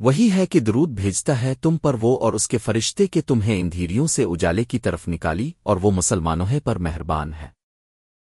وہی ہے کہ درود بھیجتا ہے تم پر وہ اور اس کے فرشتے کہ تمہیں اندھیریوں سے اجالے کی طرف نکالی اور وہ مسلمانوں ہے پر مہربان ہے